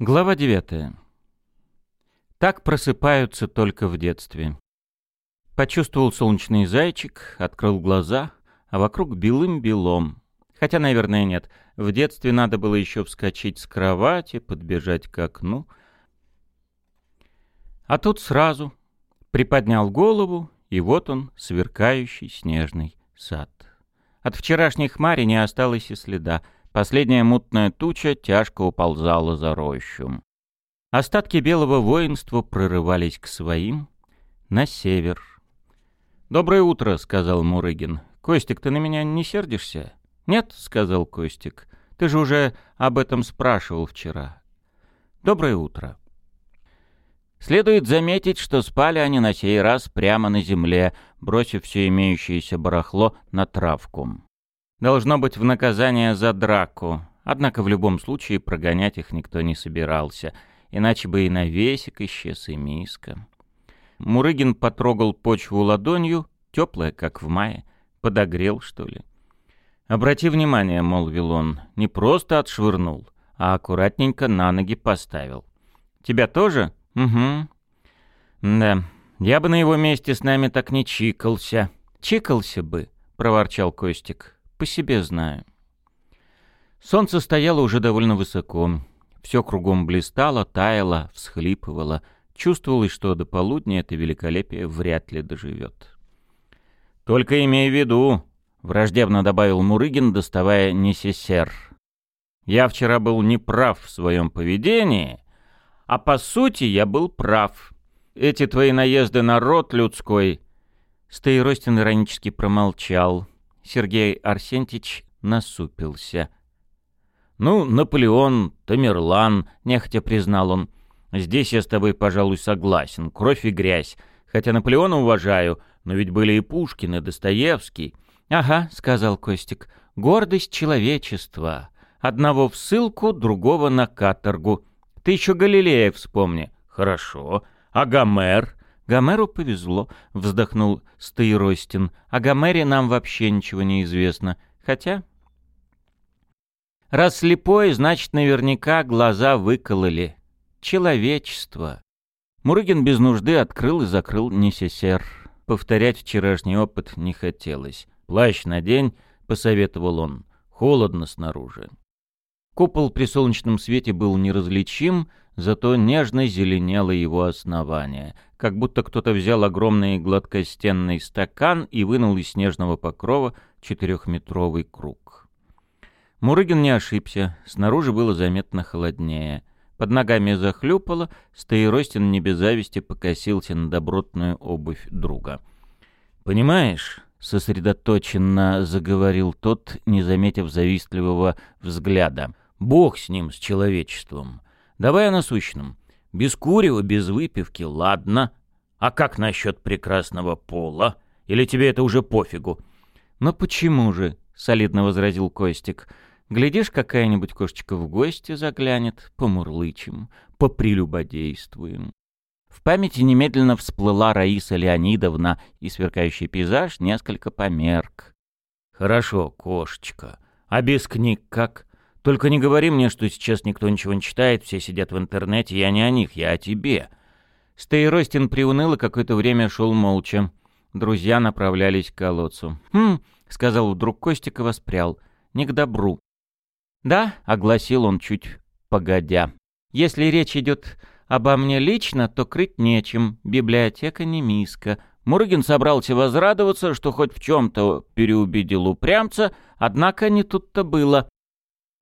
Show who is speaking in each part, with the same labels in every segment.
Speaker 1: Глава 9. Так просыпаются только в детстве. Почувствовал солнечный зайчик, открыл глаза, а вокруг белым-белом. Хотя, наверное, нет. В детстве надо было еще вскочить с кровати, подбежать к окну. А тут сразу приподнял голову, и вот он, сверкающий снежный сад. От вчерашней хмари не осталось и следа — Последняя мутная туча тяжко уползала за рощу. Остатки белого воинства прорывались к своим на север. «Доброе утро», — сказал Мурыгин. «Костик, ты на меня не сердишься?» «Нет», — сказал Костик. «Ты же уже об этом спрашивал вчера». «Доброе утро». Следует заметить, что спали они на сей раз прямо на земле, бросив все имеющееся барахло на травку. Должно быть в наказание за драку. Однако в любом случае прогонять их никто не собирался, иначе бы и навесик исчез, и миска. Мурыгин потрогал почву ладонью, теплая, как в мае, подогрел, что ли. «Обрати внимание», — молвил он, — «не просто отшвырнул, а аккуратненько на ноги поставил». «Тебя тоже?» «Угу». «Да, я бы на его месте с нами так не чикался». «Чикался бы», — проворчал Костик по себе знаю. Солнце стояло уже довольно высоко. Все кругом блистало, таяло, всхлипывало. Чувствовалось, что до полудня это великолепие вряд ли доживет. «Только имей в виду», — враждебно добавил Мурыгин, доставая несесер. «Я вчера был неправ в своем поведении, а по сути я был прав. Эти твои наезды на род людской...» Стоиростин иронически промолчал — Сергей Арсентьевич насупился. «Ну, Наполеон, Тамерлан», — нехотя признал он. «Здесь я с тобой, пожалуй, согласен. Кровь и грязь. Хотя Наполеона уважаю, но ведь были и Пушкин, и Достоевский». «Ага», — сказал Костик, — «гордость человечества. Одного в ссылку, другого на каторгу. Ты еще Галилея вспомни». «Хорошо. А Гомер?» Гомеру повезло, вздохнул Стаиростин. О Гомере нам вообще ничего не известно. Хотя... Раз слепой, значит, наверняка глаза выкололи. Человечество. Мурыгин без нужды открыл и закрыл НССР. Повторять вчерашний опыт не хотелось. «Плащ надень», — посоветовал он. «Холодно снаружи». Купол при солнечном свете был неразличим, зато нежно зеленело его основание, как будто кто-то взял огромный гладкостенный стакан и вынул из снежного покрова четырехметровый круг. Мурыгин не ошибся, снаружи было заметно холоднее. Под ногами захлюпало, Стоиростин не без зависти покосился на добротную обувь друга. «Понимаешь», — сосредоточенно заговорил тот, не заметив завистливого взгляда, — «бог с ним, с человечеством. Давай о насущном. Без курева, без выпивки, ладно. А как насчет прекрасного пола? Или тебе это уже пофигу? Но почему же? Солидно возразил Костик. Глядишь, какая-нибудь кошечка в гости заглянет, помурлычем, попрелюбодействуем. В памяти немедленно всплыла Раиса Леонидовна, и сверкающий пейзаж несколько померк. «Хорошо, кошечка. А без книг как? Только не говори мне, что сейчас никто ничего не читает, все сидят в интернете, я не о них, я о тебе». Стейростин приуныл и какое-то время шел молча. Друзья направлялись к колодцу. «Хм», — сказал вдруг Костик и воспрял, — «не к добру». «Да», — огласил он чуть погодя. «Если речь идет обо мне лично, то крыть нечем, библиотека не миска». Мурыгин собрался возрадоваться, что хоть в чем-то переубедил упрямца, однако не тут-то было.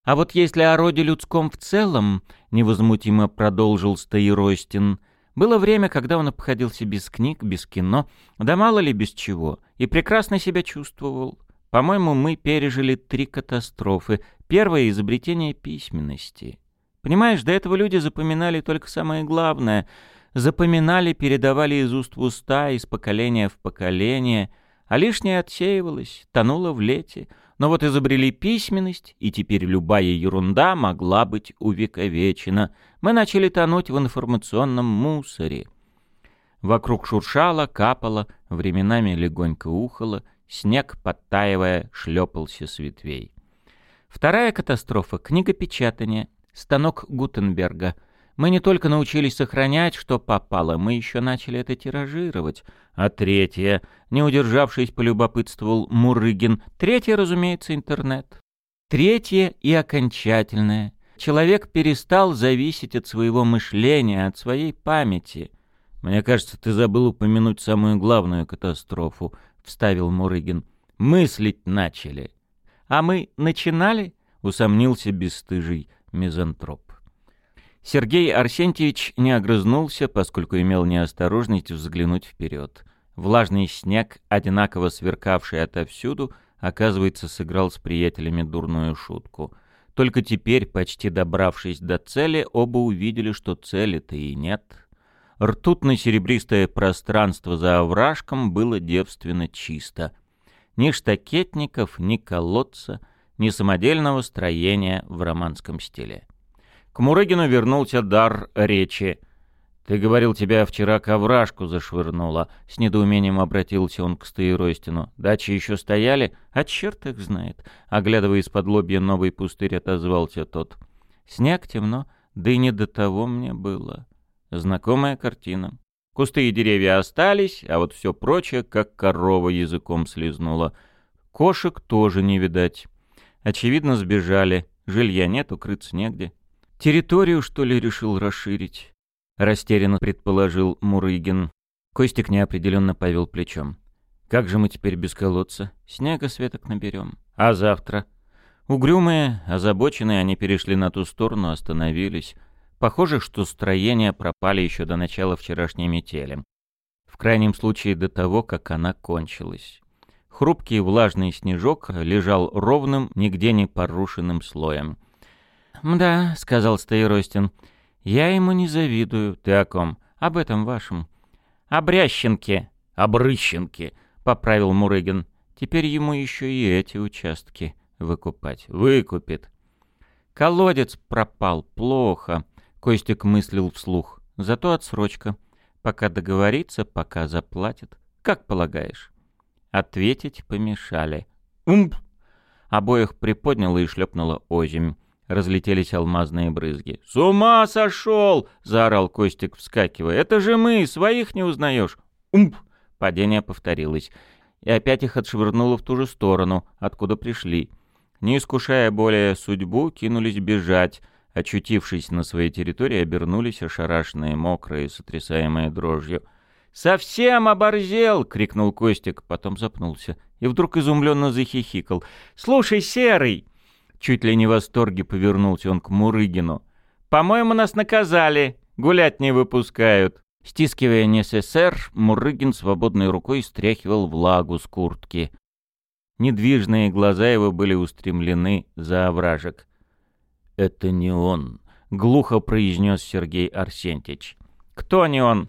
Speaker 1: А вот если о роде людском в целом, — невозмутимо продолжил Стаиростин, — было время, когда он обходился без книг, без кино, да мало ли без чего, и прекрасно себя чувствовал. По-моему, мы пережили три катастрофы. Первое — изобретение письменности. Понимаешь, до этого люди запоминали только самое главное. Запоминали, передавали из уст в уста, из поколения в поколение, а лишнее отсеивалось, тонуло в лете — но вот изобрели письменность, и теперь любая ерунда могла быть увековечена. Мы начали тонуть в информационном мусоре. Вокруг шуршало, капало, временами легонько ухало, снег, подтаивая, шлепался с ветвей. Вторая катастрофа — книгопечатание. Станок Гутенберга. Мы не только научились сохранять, что попало, мы еще начали это тиражировать. А третье, не удержавшись, полюбопытствовал Мурыгин. Третье, разумеется, интернет. Третье и окончательное. Человек перестал зависеть от своего мышления, от своей памяти. «Мне кажется, ты забыл упомянуть самую главную катастрофу», — вставил Мурыгин. «Мыслить начали». «А мы начинали?» — усомнился бесстыжий мизантроп. Сергей Арсентьевич не огрызнулся, поскольку имел неосторожность взглянуть вперед. Влажный снег, одинаково сверкавший отовсюду, оказывается, сыграл с приятелями дурную шутку. Только теперь, почти добравшись до цели, оба увидели, что цели-то и нет. Ртутно-серебристое пространство за овражком было девственно чисто. Ни штакетников, ни колодца, ни самодельного строения в романском стиле. К Мурыгину вернулся дар речи. «Ты говорил, тебя вчера ковражку зашвырнуло». С недоумением обратился он к Стоиростину. «Дачи еще стояли? А черт их знает». Оглядывая из-под лобья новый пустырь, отозвался тот. «Снег темно, да и не до того мне было». Знакомая картина. Кусты и деревья остались, а вот все прочее, как корова языком слезнула. Кошек тоже не видать. Очевидно, сбежали. Жилья нет, укрыться негде. «Территорию, что ли, решил расширить?» — растерянно предположил Мурыгин. Костик неопределенно повел плечом. «Как же мы теперь без колодца? Снега светок наберем. А завтра?» Угрюмые, озабоченные, они перешли на ту сторону, остановились. Похоже, что строения пропали еще до начала вчерашней метели. В крайнем случае до того, как она кончилась. Хрупкий влажный снежок лежал ровным, нигде не порушенным слоем. «Мда», — сказал Стоиростин, — «я ему не завидую». «Ты о ком?» «Об этом вашем». «О Брященке». «Обрыщенке», — поправил Мурыгин. «Теперь ему еще и эти участки выкупать». «Выкупит». «Колодец пропал. Плохо», — Костик мыслил вслух. «Зато отсрочка. Пока договорится, пока заплатит. Как полагаешь?» Ответить помешали. «Умп!» Обоих приподняло и шлепнуло озимь. Разлетелись алмазные брызги. «С ума сошел!» — заорал Костик, вскакивая. «Это же мы! Своих не узнаешь!» «Умп!» Падение повторилось. И опять их отшвырнуло в ту же сторону, откуда пришли. Не искушая более судьбу, кинулись бежать. Очутившись на своей территории, обернулись ошарашенные, мокрые, сотрясаемые дрожью. «Совсем оборзел!» — крикнул Костик, потом запнулся. И вдруг изумленно захихикал. «Слушай, Серый!» Чуть ли не в восторге повернулся он к Мурыгину. «По-моему, нас наказали. Гулять не выпускают». Стискивая НССР, Мурыгин свободной рукой стряхивал влагу с куртки. Недвижные глаза его были устремлены за овражек. «Это не он», — глухо произнес Сергей Арсентьевич. «Кто не он?»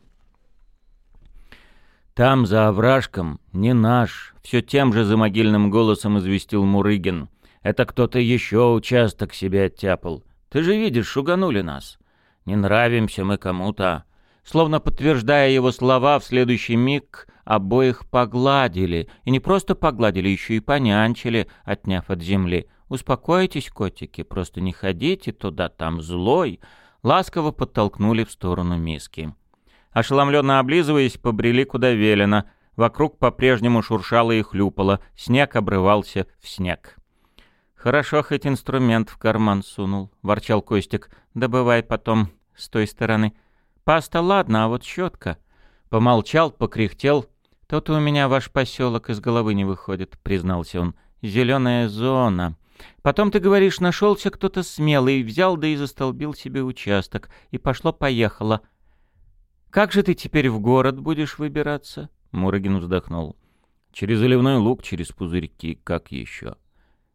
Speaker 1: «Там, за овражком, не наш», — все тем же замогильным голосом известил Мурыгин. Это кто-то еще участок себе оттяпал. Ты же видишь, шуганули нас. Не нравимся мы кому-то. Словно подтверждая его слова, в следующий миг обоих погладили. И не просто погладили, еще и понянчили, отняв от земли. «Успокойтесь, котики, просто не ходите туда, там злой». Ласково подтолкнули в сторону миски. Ошеломленно облизываясь, побрели куда велено. Вокруг по-прежнему шуршало и хлюпало, снег обрывался в снег. «Хорошо, хоть инструмент в карман сунул», — ворчал Костик. «Добывай потом с той стороны. Паста ладно, а вот щетка». Помолчал, покряхтел. «То-то у меня ваш поселок из головы не выходит», — признался он. «Зеленая зона. Потом, ты говоришь, нашелся кто-то смелый, взял да и застолбил себе участок. И пошло-поехало. Как же ты теперь в город будешь выбираться?» Мурыгин вздохнул. «Через оливной лук, через пузырьки, как еще?»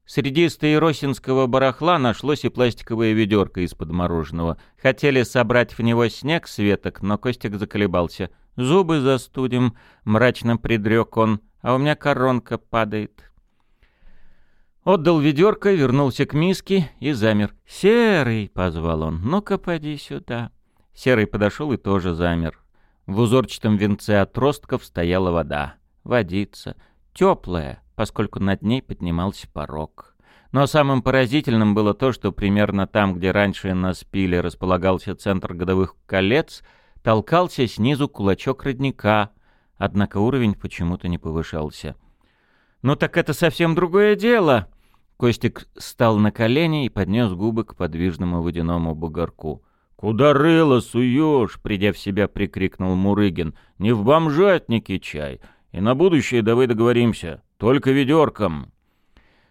Speaker 1: Среди стаиросинского барахла нашлось и пластиковое ведерко из-под мороженого. Хотели собрать в него снег с веток, но Костик заколебался. «Зубы застудим», — мрачно предрек он, — «а у меня коронка падает». Отдал ведерко, вернулся к миске и замер. «Серый!» — позвал он. «Ну-ка, поди сюда». Серый подошел и тоже замер. В узорчатом венце отростков стояла вода. Водица. Теплая, поскольку над ней поднимался порог. Но самым поразительным было то, что примерно там, где раньше на спиле располагался центр годовых колец, толкался снизу кулачок родника, однако уровень почему-то не повышался. «Ну так это совсем другое дело!» Костик встал на колени и поднес губы к подвижному водяному бугорку. «Куда рыло суешь?» — придя в себя, прикрикнул Мурыгин. «Не в бомжатнике чай. И на будущее давай договоримся. Только ведерком».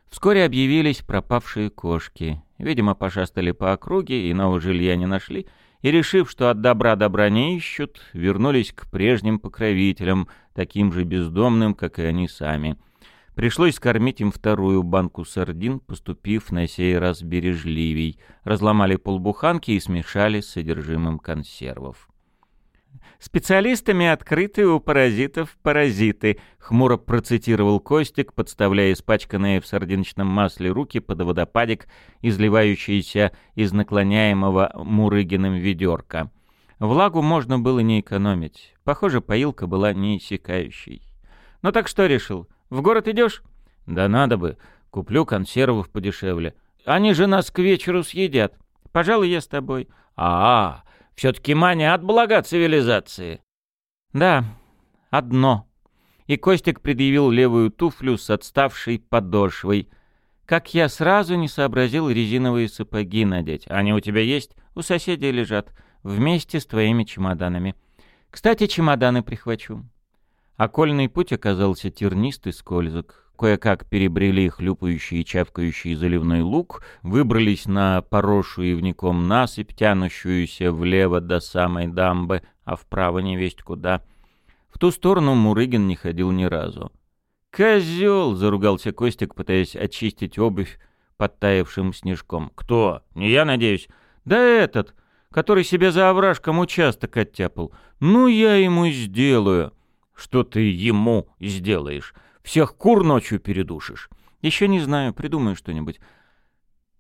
Speaker 1: Вскоре объявились пропавшие кошки. Видимо, пошастали по округе и нового жилья не нашли, и, решив, что от добра добра не ищут, вернулись к прежним покровителям, таким же бездомным, как и они сами. Пришлось кормить им вторую банку сардин, поступив на сей раз бережливей. Разломали полбуханки и смешали с содержимым консервов. «Специалистами открыты у паразитов паразиты», — хмуро процитировал Костик, подставляя испачканные в сардиночном масле руки под водопадик, изливающийся из наклоняемого Мурыгиным ведерка. Влагу можно было не экономить. Похоже, поилка была неиссякающей. «Ну так что решил?» В город идешь? Да надо бы. Куплю консервов подешевле. Они же нас к вечеру съедят. Пожалуй, я с тобой. А, -а все-таки мания от блага цивилизации. Да, одно. И Костик предъявил левую туфлю с отставшей подошвой. Как я сразу не сообразил резиновые сапоги надеть. Они у тебя есть? У соседей лежат. Вместе с твоими чемоданами. Кстати, чемоданы прихвачу. Окольный путь оказался тернист скользок. Кое-как перебрели хлюпающий и чавкающий заливной луг, выбрались на поросшую ивником насыпь, тянущуюся влево до самой дамбы, а вправо не весть куда. В ту сторону Мурыгин не ходил ни разу. «Козел!» — заругался Костик, пытаясь очистить обувь подтаявшим снежком. «Кто? Не я, надеюсь?» «Да этот, который себе за овражком участок оттяпал. Ну, я ему сделаю!» Что ты ему сделаешь? Всех кур ночью передушишь? Еще не знаю, придумаю что-нибудь.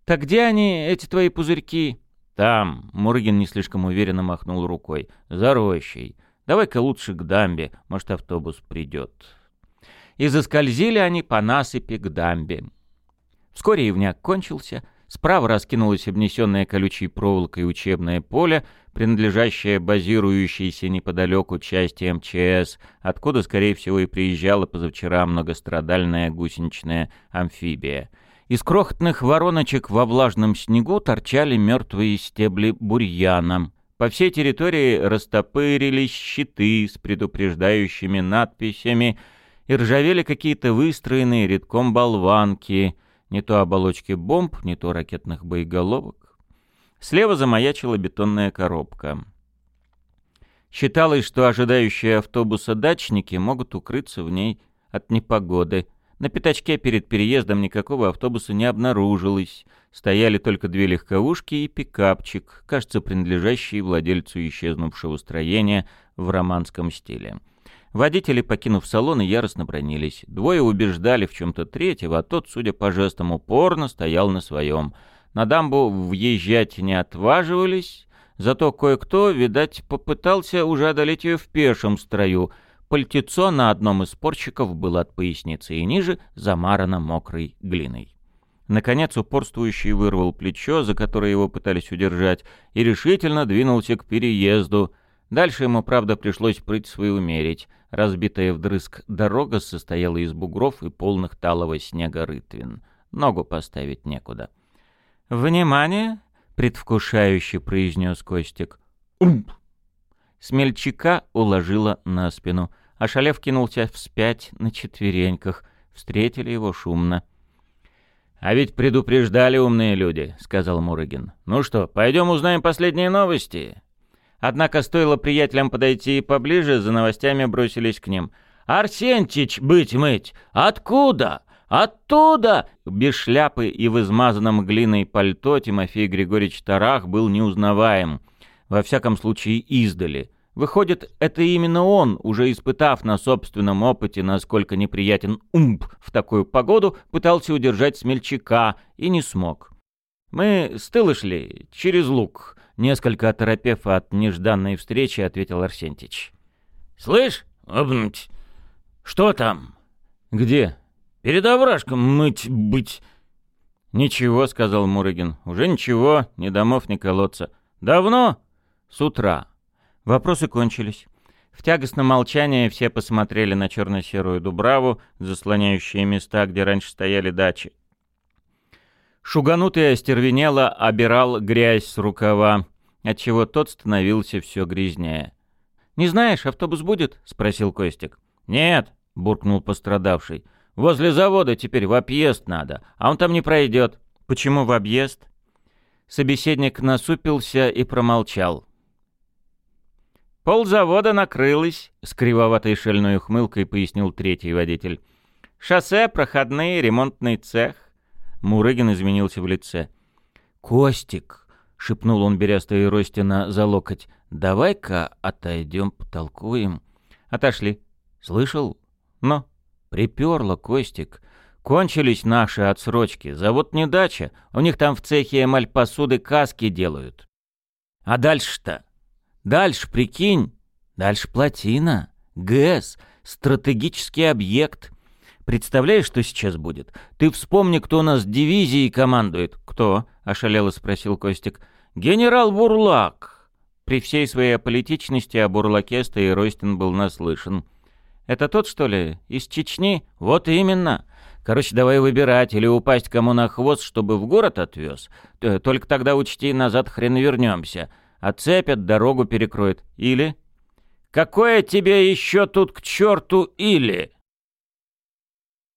Speaker 1: Так где они, эти твои пузырьки? Там, Мурыгин не слишком уверенно махнул рукой. За рощей. Давай-ка лучше к дамбе, может, автобус придет. И заскользили они по насыпи к дамбе. Вскоре ивняк кончился — Справа раскинулось обнесенное колючей проволокой учебное поле, принадлежащее базирующейся неподалеку части МЧС, откуда, скорее всего, и приезжала позавчера многострадальная гусеничная амфибия. Из крохотных вороночек во влажном снегу торчали мертвые стебли бурьяна. По всей территории растопырились щиты с предупреждающими надписями и ржавели какие-то выстроенные редком болванки — не то оболочки бомб, не то ракетных боеголовок. Слева замаячила бетонная коробка. Считалось, что ожидающие автобуса дачники могут укрыться в ней от непогоды. На пятачке перед переездом никакого автобуса не обнаружилось. Стояли только две легковушки и пикапчик, кажется, принадлежащий владельцу исчезнувшего строения в романском стиле. Водители, покинув салон, яростно бронились. Двое убеждали в чем-то третьего, а тот, судя по жестам, упорно стоял на своем. На дамбу въезжать не отваживались, зато кое-кто, видать, попытался уже одолеть ее в пешем строю. Пальтецо на одном из спорщиков было от поясницы и ниже замарано мокрой глиной. Наконец упорствующий вырвал плечо, за которое его пытались удержать, и решительно двинулся к переезду — Дальше ему, правда, пришлось прыть свою умерить. Разбитая вдрызг дорога состояла из бугров и полных талого снега рытвин. Ногу поставить некуда. «Внимание!» — предвкушающе произнес Костик. «Умп!» Смельчака уложила на спину. а Шалев кинулся вспять на четвереньках. Встретили его шумно. «А ведь предупреждали умные люди», — сказал Мурыгин. «Ну что, пойдем узнаем последние новости?» Однако стоило приятелям подойти поближе, за новостями бросились к ним. «Арсентич, быть мыть! Откуда? Оттуда!» Без шляпы и в измазанном глиной пальто Тимофей Григорьевич Тарах был неузнаваем. Во всяком случае, издали. Выходит, это именно он, уже испытав на собственном опыте, насколько неприятен умб в такую погоду, пытался удержать смельчака и не смог. «Мы с тыла шли, через луг», Несколько оторопев от нежданной встречи, ответил Арсентич. «Слышь, обнуть, что там?» «Где?» «Перед овражком мыть быть». «Ничего», — сказал Мурыгин. «Уже ничего, ни домов, ни колодца». «Давно?» «С утра». Вопросы кончились. В тягостном молчании все посмотрели на черно-серую дубраву, заслоняющие места, где раньше стояли дачи. Шуганутый остервенело обирал грязь с рукава, отчего тот становился все грязнее. «Не знаешь, автобус будет?» — спросил Костик. «Нет», — буркнул пострадавший. «Возле завода теперь в объезд надо, а он там не пройдет». «Почему в объезд?» Собеседник насупился и промолчал. «Пол завода накрылось», — с кривоватой шельной ухмылкой пояснил третий водитель. «Шоссе, проходные, ремонтный цех. Мурыгин изменился в лице. «Костик!» — шепнул он, беря Ростина за локоть. «Давай-ка отойдем, потолкуем». Отошли. «Слышал? Но. Приперло, Костик. Кончились наши отсрочки. Завод не дача. У них там в цехе эмаль посуды каски делают. А дальше-то? Дальше, прикинь. Дальше плотина. ГЭС. Стратегический объект. Представляешь, что сейчас будет? Ты вспомни, кто у нас дивизией командует. Кто? ошалело спросил Костик. Генерал Бурлак. При всей своей аполитичности о Бурлаке Ростин был наслышан. Это тот, что ли, из Чечни? Вот именно. Короче, давай выбирать или упасть кому на хвост, чтобы в город отвез. Только тогда учти, назад хрен вернемся. Отцепят, дорогу перекроют. Или... Какое тебе еще тут к черту или?